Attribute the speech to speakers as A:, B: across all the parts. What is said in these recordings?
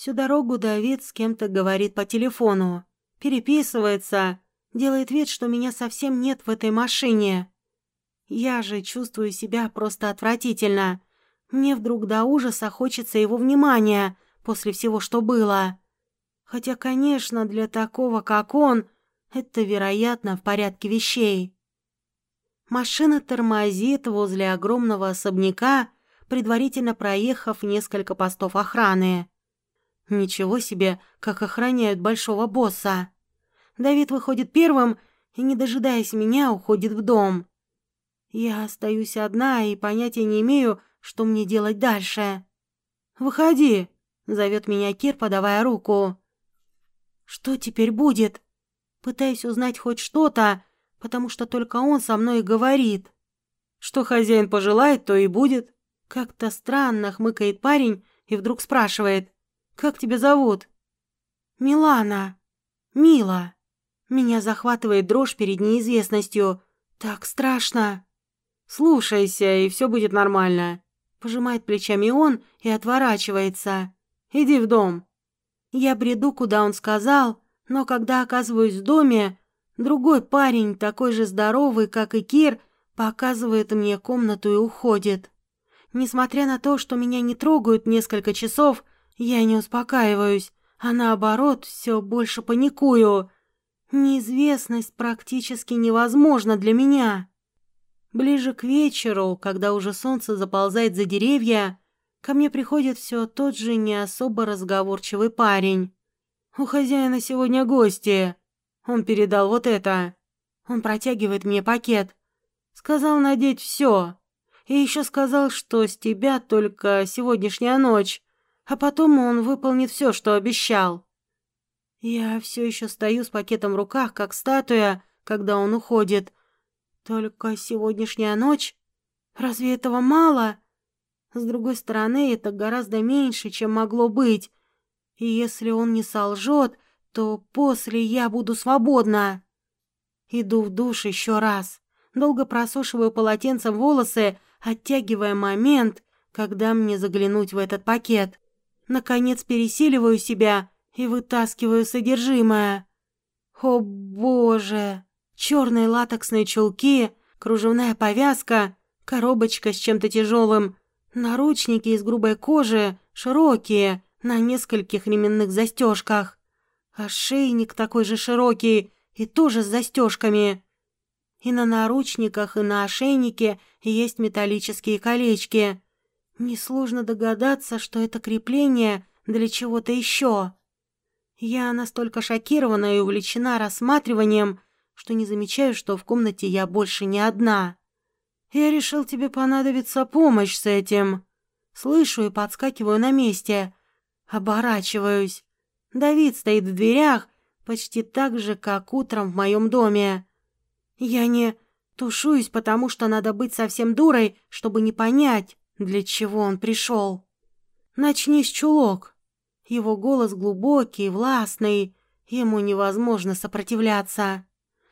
A: Всю дорогу Давид с кем-то говорит по телефону, переписывается, делает вид, что меня совсем нет в этой машине. Я же чувствую себя просто отвратительно. Мне вдруг до ужаса хочется его внимания после всего, что было. Хотя, конечно, для такого, как он, это, вероятно, в порядке вещей. Машина тормозит возле огромного особняка, предварительно проехав несколько постов охраны. Ничего себе, как охраняют большого босса. Давид выходит первым и, не дожидаясь меня, уходит в дом. Я остаюсь одна и понятия не имею, что мне делать дальше. «Выходи!» — зовет меня Кир, подавая руку. «Что теперь будет?» Пытаюсь узнать хоть что-то, потому что только он со мной говорит. Что хозяин пожелает, то и будет. Как-то странно хмыкает парень и вдруг спрашивает. Как тебя зовут?» «Милана. Мила. Меня захватывает дрожь перед неизвестностью. Так страшно». «Слушайся, и все будет нормально», — пожимает плечами он и отворачивается. «Иди в дом». Я бреду, куда он сказал, но когда оказываюсь в доме, другой парень, такой же здоровый, как и Кир, показывает мне комнату и уходит. Несмотря на то, что меня не трогают несколько часов, я не успокаиваюсь, а наоборот, все больше паникую. Неизвестность практически невозможна для меня. Ближе к вечеру, когда уже солнце заползает за деревья, ко мне приходит все тот же не особо разговорчивый парень. У хозяина сегодня гости. Он передал вот это. Он протягивает мне пакет. Сказал надеть все. И еще сказал, что с тебя только сегодняшняя ночь а потом он выполнит все, что обещал. Я все еще стою с пакетом в руках, как статуя, когда он уходит. Только сегодняшняя ночь? Разве этого мало? С другой стороны, это гораздо меньше, чем могло быть. И если он не солжет, то после я буду свободна. Иду в душ еще раз. Долго просушиваю полотенцем волосы, оттягивая момент, когда мне заглянуть в этот пакет. Наконец пересиливаю себя и вытаскиваю содержимое. О боже! Черные латексные чулки, кружевная повязка, коробочка с чем-то тяжелым, наручники из грубой кожи, широкие, на нескольких ременных застежках. Ошейник такой же широкий и тоже с застежками. И на наручниках, и на ошейнике есть металлические колечки. Несложно догадаться, что это крепление для чего-то еще. Я настолько шокирована и увлечена рассматриванием, что не замечаю, что в комнате я больше не одна. Я решил, тебе понадобится помощь с этим. Слышу и подскакиваю на месте. Оборачиваюсь. Давид стоит в дверях, почти так же, как утром в моем доме. Я не тушуюсь, потому что надо быть совсем дурой, чтобы не понять, для чего он пришел? Начни с чулок. Его голос глубокий, властный, ему невозможно сопротивляться.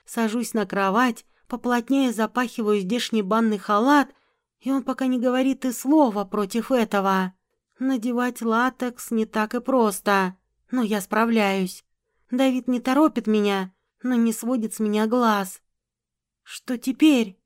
A: Сажусь на кровать, поплотнее запахиваю здешний банный халат, и он пока не говорит и слова против этого. Надевать латекс не так и просто, но я справляюсь. Давид не торопит меня, но не сводит с меня глаз. Что теперь?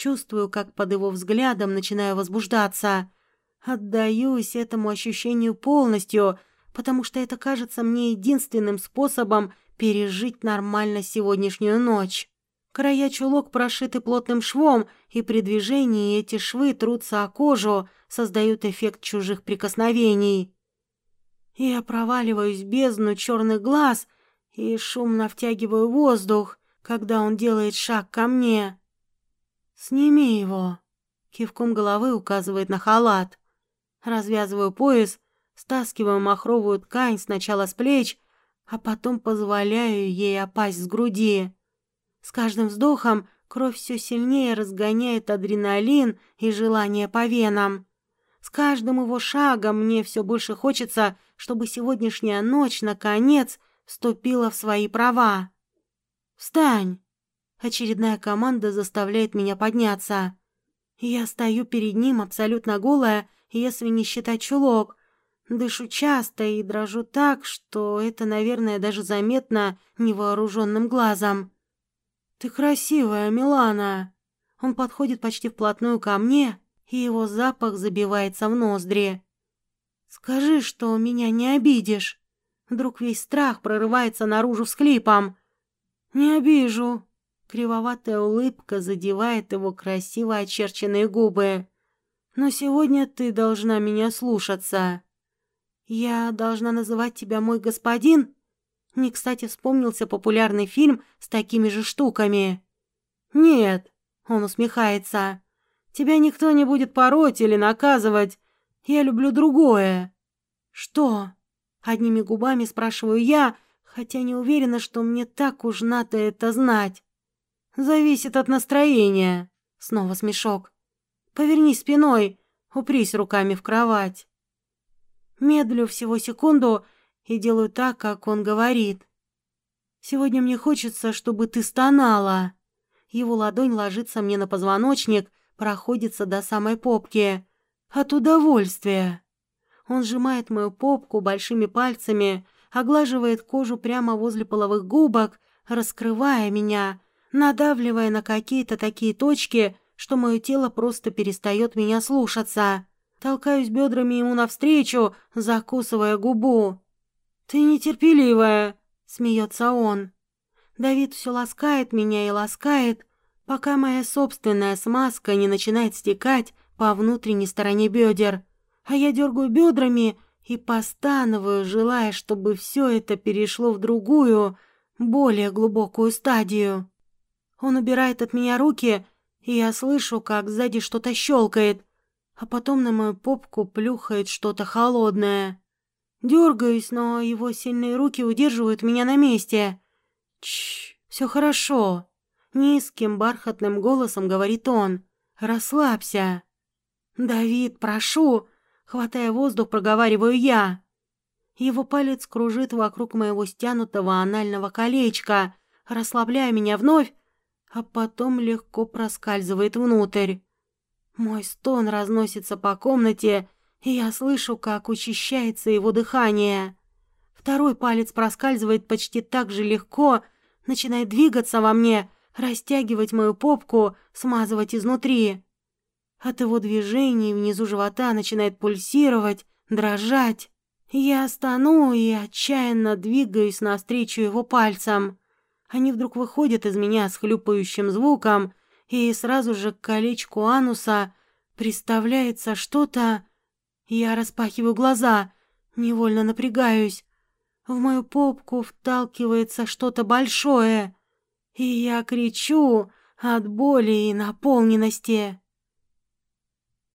A: Чувствую, как под его взглядом начинаю возбуждаться. Отдаюсь этому ощущению полностью, потому что это кажется мне единственным способом пережить нормально сегодняшнюю ночь. Края чулок прошиты плотным швом, и при движении эти швы трутся о кожу, создают эффект чужих прикосновений. Я проваливаюсь в бездну черных глаз и шумно втягиваю воздух, когда он делает шаг ко мне. «Сними его!» Кивком головы указывает на халат. Развязываю пояс, стаскиваю махровую ткань сначала с плеч, а потом позволяю ей опасть с груди. С каждым вздохом кровь все сильнее разгоняет адреналин и желание по венам. С каждым его шагом мне все больше хочется, чтобы сегодняшняя ночь, наконец, вступила в свои права. «Встань!» Очередная команда заставляет меня подняться. Я стою перед ним абсолютно голая, если не считать чулок. Дышу часто и дрожу так, что это, наверное, даже заметно невооруженным глазом. «Ты красивая, Милана!» Он подходит почти вплотную ко мне, и его запах забивается в ноздри. «Скажи, что меня не обидишь!» Вдруг весь страх прорывается наружу всхлипом. «Не обижу!» Кривоватая улыбка задевает его красиво очерченные губы. «Но сегодня ты должна меня слушаться!» «Я должна называть тебя мой господин?» Не кстати вспомнился популярный фильм с такими же штуками. «Нет», — он усмехается, — «тебя никто не будет пороть или наказывать. Я люблю другое». «Что?» — одними губами спрашиваю я, хотя не уверена, что мне так уж надо это знать. «Зависит от настроения». Снова смешок. «Повернись спиной, упрись руками в кровать». Медлю всего секунду и делаю так, как он говорит. «Сегодня мне хочется, чтобы ты стонала». Его ладонь ложится мне на позвоночник, проходится до самой попки. От удовольствия. Он сжимает мою попку большими пальцами, оглаживает кожу прямо возле половых губок, раскрывая меня, надавливая на какие-то такие точки, что мое тело просто перестает меня слушаться. Толкаюсь бедрами ему навстречу, закусывая губу. «Ты нетерпеливая», — смеется он. Давид все ласкает меня и ласкает, пока моя собственная смазка не начинает стекать по внутренней стороне бедер, а я дергаю бедрами и постановую, желая, чтобы все это перешло в другую, более глубокую стадию. Он убирает от меня руки, и я слышу, как сзади что-то щелкает а потом на мою попку плюхает что-то холодное. Дергаюсь, но его сильные руки удерживают меня на месте. Чш, все хорошо. Низким бархатным голосом говорит он. Расслабься. Давид, прошу. Хватая воздух, проговариваю я. Его палец кружит вокруг моего стянутого анального колечка, расслабляя меня вновь, а потом легко проскальзывает внутрь. Мой стон разносится по комнате, и я слышу, как учащается его дыхание. Второй палец проскальзывает почти так же легко, начинает двигаться во мне, растягивать мою попку, смазывать изнутри. От его движений внизу живота начинает пульсировать, дрожать. Я стану и отчаянно двигаюсь навстречу его пальцам. Они вдруг выходят из меня с хлюпающим звуком, и сразу же к колечку ануса представляется что-то... Я распахиваю глаза, невольно напрягаюсь. В мою попку вталкивается что-то большое, и я кричу от боли и наполненности.